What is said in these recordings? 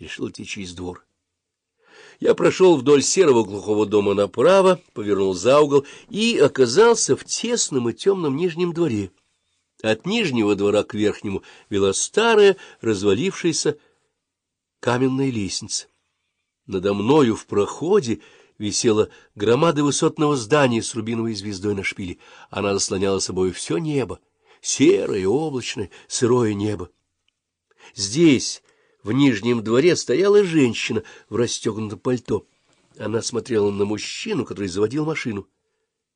решил идти через двор. Я прошел вдоль серого глухого дома направо, повернул за угол и оказался в тесном и темном нижнем дворе. От нижнего двора к верхнему вела старая, развалившаяся каменная лестница. Надо мною в проходе висела громада высотного здания с рубиновой звездой на шпиле. Она заслоняла собой все небо, серое, облачное, сырое небо. Здесь, в нижнем дворе, стояла женщина в расстегнутом пальто. Она смотрела на мужчину, который заводил машину.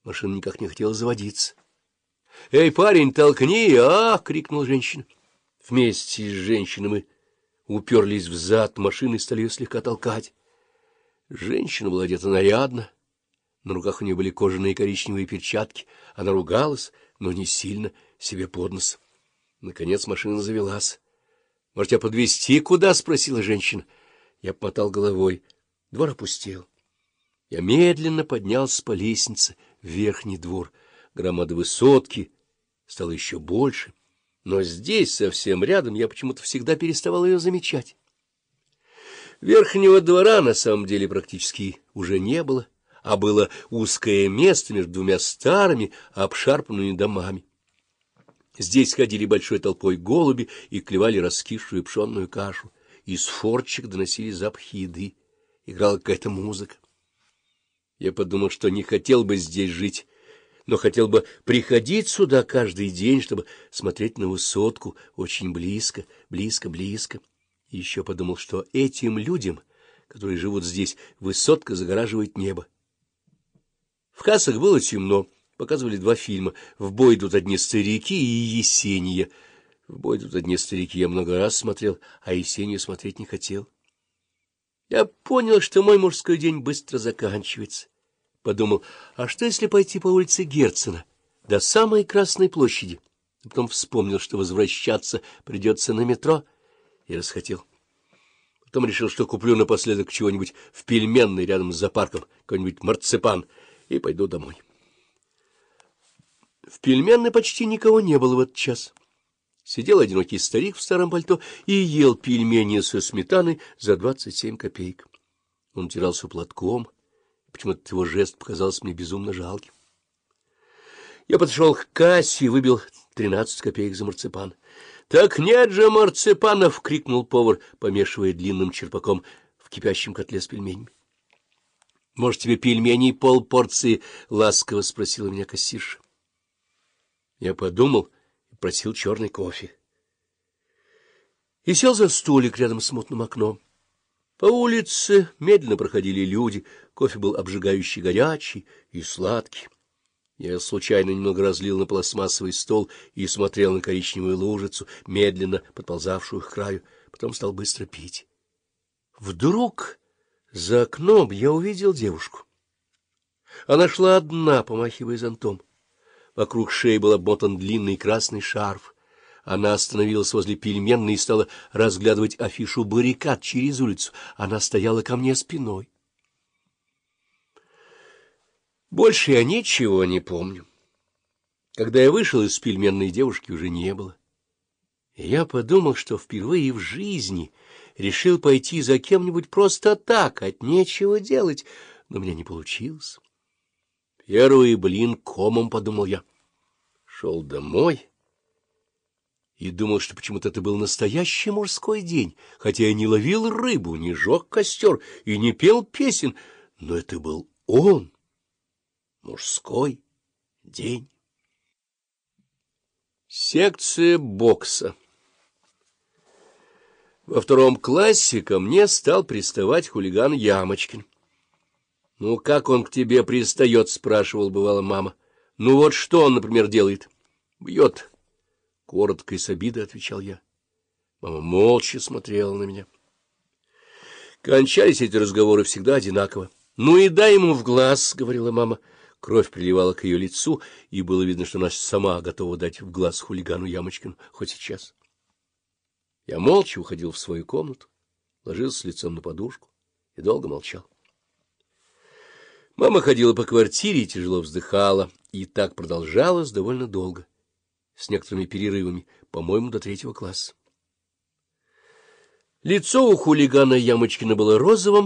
Машина никак не хотела заводиться. — Эй, парень, толкни! А! — крикнула женщина. Вместе с женщиной мы уперлись в зад машины и стали ее слегка толкать. Женщина была одета нарядно. На руках у нее были кожаные коричневые перчатки. Она ругалась, но не сильно, себе под нос. Наконец машина завелась. — Может, тебя подвезти куда? — спросила женщина. Я помотал головой. Двор опустел. Я медленно поднялся по лестнице в верхний двор. Громада высотки стала еще больше, но здесь, совсем рядом, я почему-то всегда переставал ее замечать. Верхнего двора на самом деле практически уже не было, а было узкое место между двумя старыми обшарпанными домами. Здесь ходили большой толпой голуби и клевали раскисшую пшенную кашу. Из форчик доносили запахи еды. Играла какая-то музыка. Я подумал, что не хотел бы здесь жить, но хотел бы приходить сюда каждый день, чтобы смотреть на высотку очень близко, близко, близко. И еще подумал, что этим людям, которые живут здесь, высотка загораживает небо. В кассах было темно. Показывали два фильма. «В бой идут одни старики» и «Есения». «В бой идут одни старики» я много раз смотрел, а «Есению» смотреть не хотел. Я понял, что мой мужской день быстро заканчивается. Подумал, а что, если пойти по улице Герцена до самой Красной площади? А потом вспомнил, что возвращаться придется на метро, и расхотел. Потом решил, что куплю напоследок чего-нибудь в пельменной рядом с зоопарком, какой-нибудь марципан, и пойду домой. В пельменной почти никого не было в этот час. Сидел одинокий старик в старом пальто и ел пельмени со сметаной за двадцать семь копеек. Он тирался платком, почему-то его жест показался мне безумно жалким. Я подошел к кассе и выбил тринадцать копеек за марципан. — Так нет же марципанов! — крикнул повар, помешивая длинным черпаком в кипящем котле с пельменями. — Может, тебе пельменей полпорции? — ласково спросила меня кассирша. Я подумал и просил черный кофе. И сел за столик рядом с мутным окном. По улице медленно проходили люди, кофе был обжигающий горячий и сладкий. Я случайно немного разлил на пластмассовый стол и смотрел на коричневую лужицу, медленно подползавшую к краю, потом стал быстро пить. Вдруг за окном я увидел девушку. Она шла одна, помахивая зонтом. Вокруг шеи был обмотан длинный красный шарф. Она остановилась возле пельменной и стала разглядывать афишу баррикад через улицу. Она стояла ко мне спиной. Больше я ничего не помню. Когда я вышел из пельменной, девушки уже не было. Я подумал, что впервые в жизни решил пойти за кем-нибудь просто так, от нечего делать, но у меня не получилось. Первый блин комом, — подумал я. Шел домой и думал, что почему-то это был настоящий мужской день, хотя я не ловил рыбу, не жег костер и не пел песен, но это был он, мужской день. Секция бокса Во втором классе ко мне стал приставать хулиган Ямочкин. — Ну, как он к тебе пристает? — спрашивал, бывала мама. — Ну, вот что он, например, делает? — Бьет. — Коротко и с обидой отвечал я. Мама молча смотрела на меня. Кончались эти разговоры всегда одинаково. — Ну и дай ему в глаз, — говорила мама. Кровь приливала к ее лицу, и было видно, что она сама готова дать в глаз хулигану Ямочкину хоть сейчас. Я молча уходил в свою комнату, ложился лицом на подушку и долго молчал. Мама ходила по квартире и тяжело вздыхала, и так продолжалось довольно долго, с некоторыми перерывами, по-моему, до третьего класса. Лицо у хулигана Ямочкина было розовым,